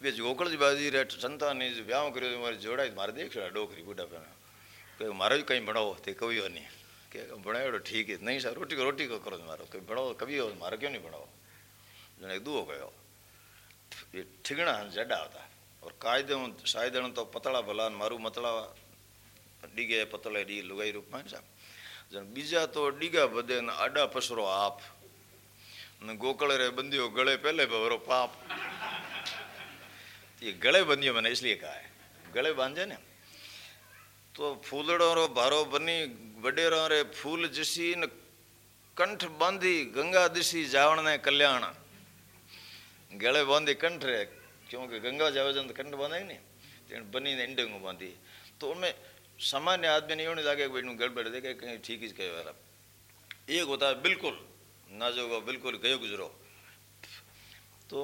S1: वे गोकल जी बाजी रे संता ने ब्याह करो मारे जोड़ा मारे देख रहा डोकरी बुढ़ापे में कहे मारो भी कहीं बनाओ ते कवि हो नहीं के बनायो ठीक है नहीं सर रोटी को रोटी को करो मारो कभी बनाओ कभी हो मारो क्यों नहीं बनाओ जने एक दुओ कहो ये ठिगणा जड़ा होता और कायदे शायद तो पतला भला मारू मतला ડીગે પતળે ડી લુગાઈ રૂપમાં સાહેબ બીજા તો ડીગા બધે આડા પસરો આપ ને गोकल रे बंदियो गले पहले भवरो पाप ये गले बंदियो मैंने इसलिए कहा है गले बांधे ने तो फूलड़ो रो भारो बनी वडेरो रे फूल जिसी न कंठ बांधी गंगा दिशी जावण ने कल्याण गले बांधी कंठ रे क्योंकि गंगा जावे जन कंठ बांधे नहीं तेन बनी ने इंडंग बांधी तो उनमें सामान्य आदमी नहीं लगे गड़बड़ देखे कहीं ठीक ही कहे एक होता है बिल्कुल नाजोगा बिल्कुल गयो गुजरो। तो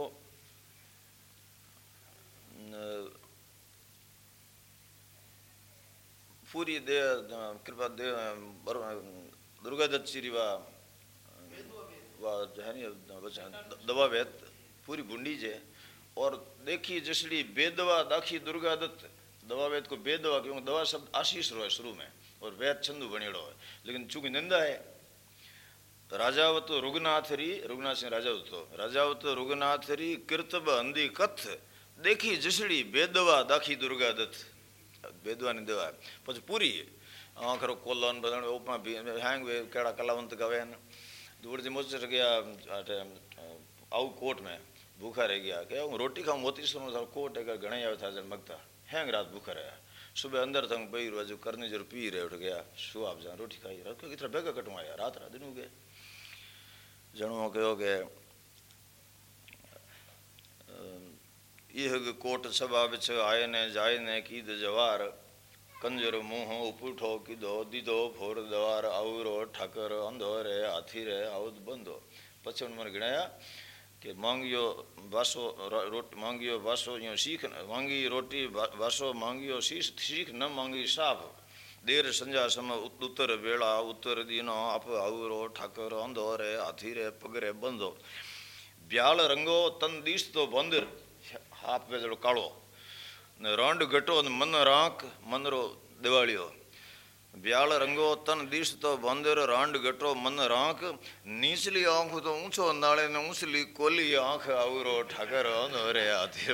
S1: पूरी दे कृपा दे दुर्गा दत्त श्री वा है दवा वेत पूरी बुंडी जे। और देखी जसड़ी बेदवा दाखी दुर्गा दत्त, दवा वेद को बेदवा क्योंकि दवा शब्द आशीष रो है शुरू में, और वेद छंदू बनेड़ो है। लेकिन चूँकि निंदा है तो राजावत रुग्नाथरी, रुग्नाथ सिंह राजा तो राजावत रुगनाथरी कृतब अंधी कथ, देखी जिसड़ी बेदवा दाखी दुर्गा दत्त। बेदवा नी दवा, पछ पूरी आखर कोलन बदन हैंग वे, केड़ा कलावंत गवे न जी मोच गया अटे आउ कोट में, भूखा रह गया। क्या रोटी खाऊ, मोती सुनो सा कोट अगर गणे आवे था जन मगता। हैंग रात भूखा रहा सुबह अंदर तंग बई रोज करने जर पी रहे उठ गया। सो रोटी खाई, रात को इतना बेगा कटवाया, रात रात दिन हो गया जणुओं कहो के यह कोट सभा बिछ आए ने, जाए ने की जवार। कंजर मुँह उपूठो किदो दिदो फोर दवार आउरो ठकर अंधो रे, हाथी रे आउद बंदो पचन मन गिणाया कि मांगियो बासो रोट, मांगियो बासो यो सीख मांगी रोटी बासो, मांगियो सीख न मांगी साफ़ देर संजा सम उत्तर वेला, उत्तर दीनो, अप आवरो ठाकर अंधो रे पगरे बंदो ब्याल रंगो, तन दीस तो बंदर। हाथ पे जड़ो कालो। ने रंड घटो मन राख, मन रो दिवालियो। ब्याल रंगो, तन दिश तो बंदर, रांड गटो मन राख। नीचली आँख तो ऊंचो नाले, ने ऊंचली कोली आँख आवरो ठाकर रे हाथी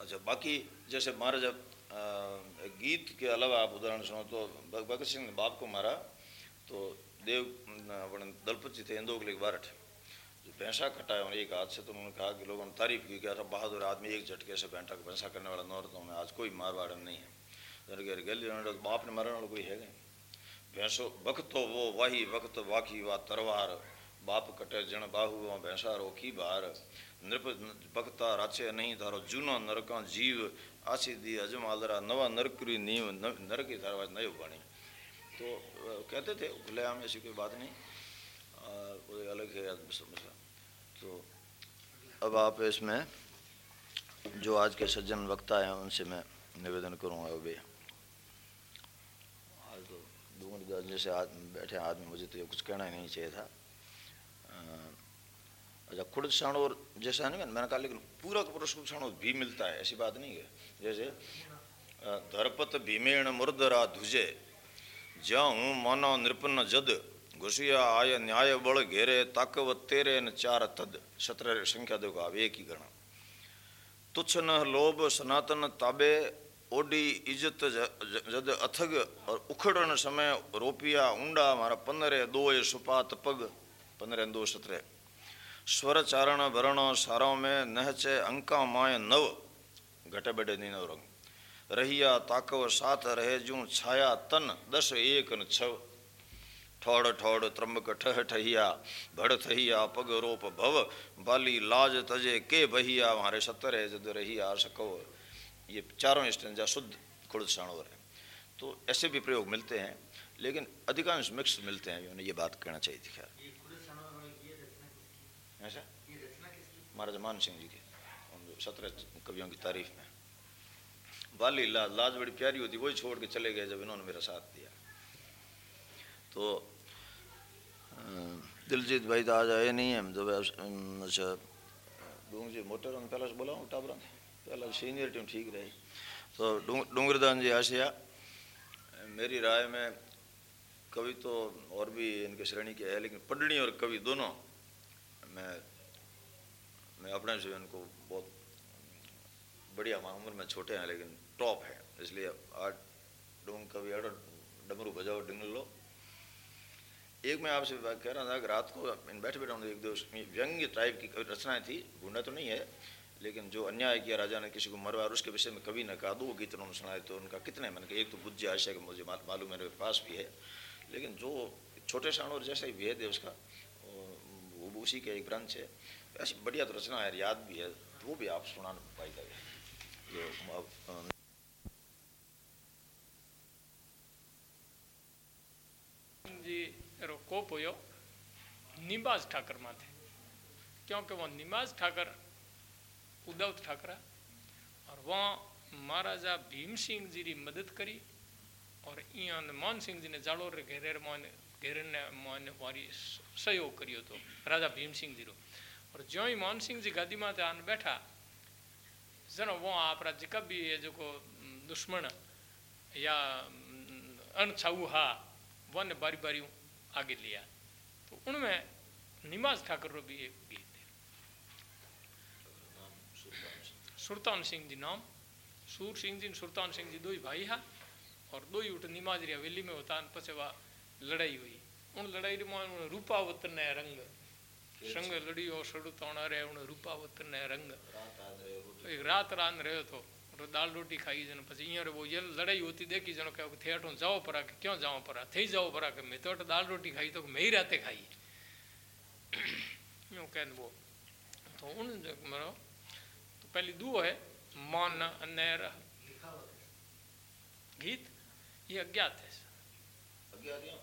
S1: अच्छा बाकी जैसे मारा जब गीत के अलावा आप उदाहरण सुनो तो भगत सिंह ने बाप को मारा तो देव अपने दलपत जी थे इंदोगले बारठ जो भैंसा कटाया उन्हें एक हाथ से तो उन्होंने कहा कि लोगों ने तारीफ़ की क्या बहादुर आदमी एक झटके से भैंसा को भैंसा करने वाला नौरतों में आज कोई मारवाड़ नहीं है। गली तो बाप ने मारने वाला कोई है नहीं। भैंसो वक्त तो वो, वाही वक्त वाकी वा तरवार, बाप कटे जण बाहु भैंसा रोकी बार। नृप भक्ता राचे नहीं थारो जूना नरका जीव आशी दी अजमालरा नवा नरकरी नीव नरक की धारा नयो बनी तो कहते थे खुलेआम ऐसी कोई बात नहीं। कोई अलग है समस्या तो अब आप इसमें जो आज के सज्जन वक्ता हैं, उनसे मैं निवेदन करूँगा अभी आज तो जैसे आज बैठे आदमी मुझे तो ये कुछ कहना ही नहीं चाहिए था। खुद साणोर जैसा नहीं मैंने कहा, लेकिन पूरा का पूरा साणोर भी मिलता है, ऐसी बात नहीं है। जैसे धरपत भीमेण मुर्दरा धुजे ज्याहूँ मानो नृपन्न जद, घुसिया आय न्याय बल घेरे, ताकव तेरे न चार तद। सत्रह संख्या देखो, आप एक ही गणा तुच्छ न लोभ सनातन ताबे, ओडी इज़्ज़त जद अथग, और उखड़न समय रोपिया ऊंडा मारा पंद्रह दो सुपात पग। पंद्रह दो सत्रह। स्वर चारण भरण सारों में नहचे अंका माय नव। घटे बड़े नीनो रंग। रहिया ताकव साथ रहे जू छाया तन दस एक न छव। ठोड़ ठोड़ त्रम्बक ठह ठहिया, भड़ थहिया पग रोप भव। बाली लाज तजे के बहिया हमारे सत्तर है जद रहिया सको ये चारों स्टेंजा शुद्ध खुद साणवर है तो ऐसे भी प्रयोग मिलते हैं, लेकिन अधिकांश मिक्स मिलते हैं उन्हें ये बात कहना चाहिए थी, खैर। ऐसा महाराज मान सिंह जी के सत्रह कवियों की तारीफ़ में वाली लाज लाज बड़ी प्यारी होती वही छोड़ के चले गए जब इन्होंने मेरा साथ दिया तो दिलजीत भाई तो आज आए नहीं है जब अच्छा डूंग जी मोटर पहला से बोला टाबरा पहला सीनियर टीम ठीक रही तो डूंगरदान जी आशिया मेरी राय में कवि तो और भी इनके श्रेणी के है लेकिन पढ़नी और कवि दोनों मैं मैं अपने से उनको बहुत बढ़िया उम्र में छोटे हैं, लेकिन टॉप है। इसलिए आठ डोंग कभी आठ डमरू बजाओ, डिंगल लो। एक मैं आपसे कह रहा था कि रात को इन बैठे बैठे एक दो व्यंग्य टाइप की कभी रचनाएँ थी, गुंडा तो नहीं है, लेकिन जो अन्याय किया राजा ने, किसी को मरवा उसके विषय में कभी न कहा, दो गीत उन्होंने सुनाए तो उनका कितने मैंने कहा, एक तो बुद्ध आशय का मुझे मालूम मेरे पास भी है। लेकिन जो छोटे शानोर जैसा ही भेद है उसका उसी के एक ब्रांच है। ऐसी बढ़िया तो रचना है, याद भी है, वो भी आप सुना पाएगा ये
S2: जी, रो, कोप हुयो। निबाज ठाकर माथे। क्योंकि वो निबाज ठाकर, उद्धव ठाकर, और वहाँ महाराजा भीम सिंह जी की मदद करी, और इं मोहन सिंह जी ने जाड़ो रे घेरे मोहन घेरे ने मोहन वारी सहयोग करियो तो। राजा भीम सिंह जी रो और जो ही मोहन सिंह जी गादी माते आन बैठा जनो वो आप जिका भी ये जो को दुश्मन या अनछाऊ हा वन बारी बारी आगे लिया। तो उनमें निमाज ठाकर रो भी एक गीत है। सुल्तान सिंह जी नाम। सूर सिंह जी सुल्तान सिंह जी दो ही भाई हा, और दो ही उठ निमाज री हवेली में होता पछे वह लड़ाई हुई उन लड़ाई में रूपावत ने रंग संग लड़ियो सड़ुतौण रे उन रूपावत ने रंग एक रात रान रहो तो और दाल रोटी खाई जन પછી અહીંયા वो ये लड़ाई होती देखी जनो કે थे अठो जाओ परा के क्यों जाओ परा थे जाओ परा के मैं तो अठ दाल रोटी खाई तो मैं ही राते खाई यूं कहन वो तो उन मरो तो पहली दो है मन अनेर गीत ये अज्ञात है
S1: एक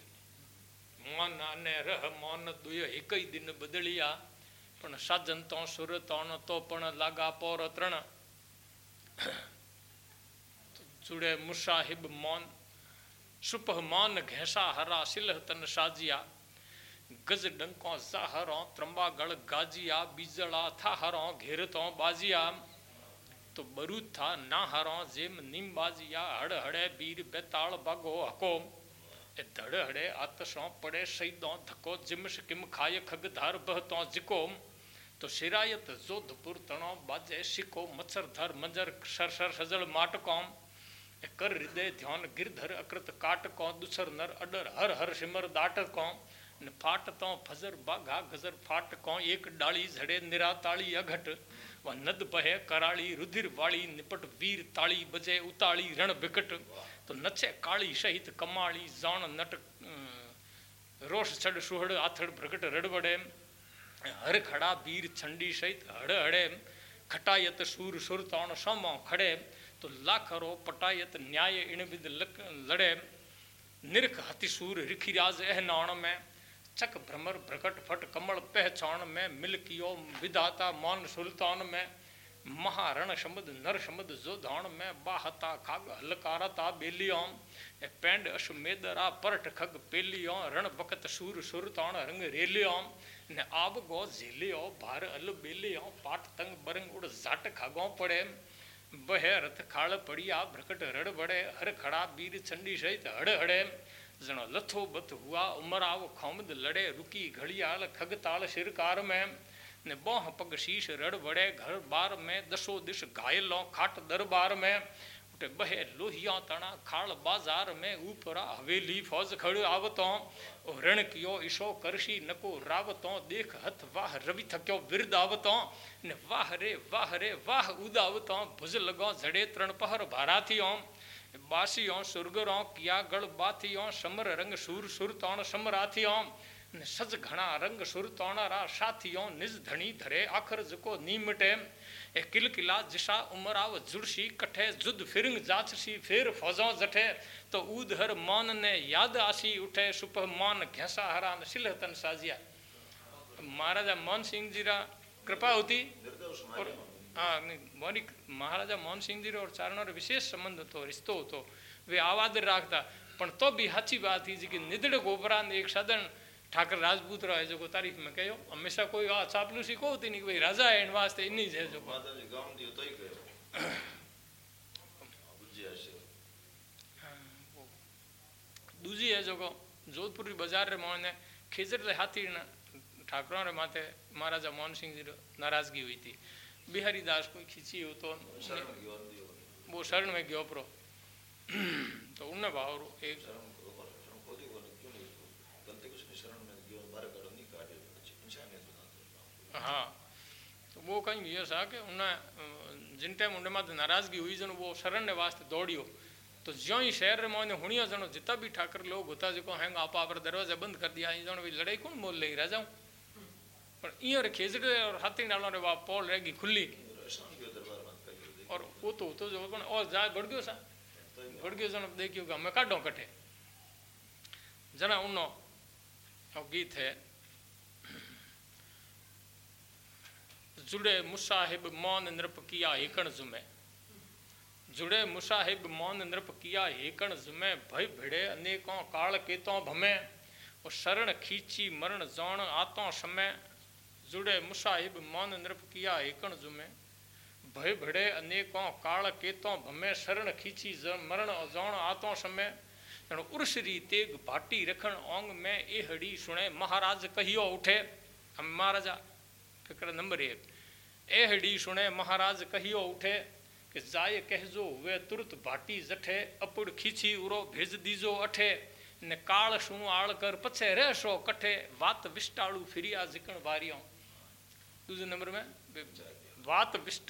S2: को मारी जी मौन अने रह मौन दुय एक ही दिन बदलिया પણ સાજન તો સુર તોણ તો પણ લાગા પોર ત્રણ जुड़े मुसाहिब मौन सुपह मान घैसा हरा सिलह तन साजिया गज डंको जाहरों त्रंबागढ़ गाजिया बीजड़ा था हरों घेरतों बाजिया तो बरूद था ना हरों जेम नीम बाजिया हड़ हड़े बीर बेताल बागो हकोम धड़ हड़े आतसों पड़े शहीदों धको जिमश किम खाय खग धार बहतों जिकोम तो शिरायत जोधपुर तणो बाजे सिको मच्छर धर मंजर, सर सर सजल माटकोम कर हृदय ध्यान गिरधर अकृत काट को, दुसर नर अडर हर हर सिमर दाट को। न फाट तो फजर बाघा गजर फाट को, एक डाली झड़े निराताली अघट। व नद बहे कराली रुधिर वाली, निपट वीर ताली बजे उताली रण बिकट। तो नचे काली सहित कमाली जान नट रोष छड़ सुहड़ आथड़ प्रकट रड़बड़े हर खड़ा वीर छंडी सहित हड़ हड़े खटायत सूर सुर तौण सोमो खड़े तो लाखरो पटायत न्याय इन विद लड़े निरख हति सूर रिखिराज एह नाण में चक भ्रमर भ्रकट फट कमल पहचान में मिल कियो विधाता मान सुल्तान में महारण शब्द नर शब्द जो धान में बाहता खाग हलकारता बेलियों। पेंड अश्वमेदरा परठ खग पेलियों। रण बकत सूर सुरताण रंग रेलियों। ने आब गो झेलियो, भार अल बेलियों। पाट तंग बरंग उड़ जाट खागों पड़े। बह रथ खाड़ पड़िया, भ्रकट रड़ बड़े। हर खड़ा बीर चंडी सहित हड़ हड़े। जनो लथो बत हुआ, उमराव खौमद लड़े। रुकी घड़ियाल खग ताल शिरकार में। ने बोह पग शीश रड़ बड़े घर बार में दसो दिश घायलों खाट दरबार में उठे बहे लोहिया तना खाड़ बाज़ार में ऊपरा हवेली फौज खड़ आवतों रण कियो ईशो करशी नको रावतों देख हथ वाह रवि थक्यो विरद आवतों ने वाह रे वाह रे वाह उदावतों भुज लगो झड़े तरण पहर भाराथियों बासियों सुरगरों किया गढ़ बाथियों समर रंग सूर सुर तौण समराथियों सज घना रंग सुर तौणारा साथियों निज धनी धरे आखर जको नीमटे ए किल किला जिसा उमराव जुड़सी कठे जुद फिरंग जाचसी फिर फौजों जठे तो ऊद हर मान ने याद आसी उठे सुप मान घैसा हरा ने सिलहतन साजिया महाराजा मोहन सिंह जी रा कृपा होती और हाँ मोरी महाराजा मोहन सिंह जी और चारणों रे विशेष संबंध હતો रिश्तो હતો वे आवाद રાખતા પણ તો બી સાચી વાત છે કે નિદડ ગોબરા ને એક સદન ઠાકર રાજપૂત રહે જો તારીફ में कयो हमेशा कोई आ चापलूसी को होती नहीं भाई राजा है इन वास्ते इन्हीं है जो
S1: માતાજી ગામ દિયો તોય કયો ગુજ્યા છે
S2: दूजी है जो जोधपुर की बाजार रे मोहन ने खिजर रे हाथी न ठाकरों रे माथे महाराजा मोहन सिंह जी रो नाराजगी हुई थी बिहारी दास कोई खींची हो तो
S1: શરણ ગયો દિયો
S2: वो शरण में गयो प्रो तो उनने भाव एक
S1: तो
S2: हाँ तो वो कहीं भी ऐसा कि उन्हें अ, जिन टाइम उनके माथे नाराजगी हुई जन वो शरण ने वास्ते दौड़ियो तो ज्यों ही शहर रे मोने हुणियो जनो जितना भी ठाकर लोग होता जो हैंग आप आप दरवाजा बंद कर दिया ई जनो भी लड़ाई कौन मोल ले राजाऊ पर इं रे खेजड़े और हाथी डालो रे वा पोल रहेगी खुली
S1: શરણ ગયો દરબાર માં કરી
S2: और वो तो तो जो पण और जा गड़ गयो सा गड़ गयो जनो देखियो कि हमें काढो कटे जना उनो और गीत है जुड़े मुसाहिब मौन नृप किया हेकण जुमे। जुड़े मुसाहिब मौन नृप किया हेकण जुमे। भय भिड़े अनेकों काल केतों भमे। और शरण खींची मरण जौण आतों समय जुड़े मुसाहिब मौन नृप किया हेकण जुमे। भय भिड़े अनेकों काल केतों भमे। शरण खींची मरण जौण आतों समय जणो उर्सरी तेग भाटी रखण ओंग में एहड़ी सुणे महाराज कहियो उठे। हम महाराजा फ़िक्र नंबर एक। एहड़ी सुने महाराज कहियो उठे कि जाय कहजो हुए तुरत भाटी जठे अपुड़ खींची उरो भेज दीजो अठे। ने काल शू आड़ कर पछे रह सो कठे वात विष्टाड़ू फिरिया जिकण वारियों। दूसरे नंबर में वात विष्टा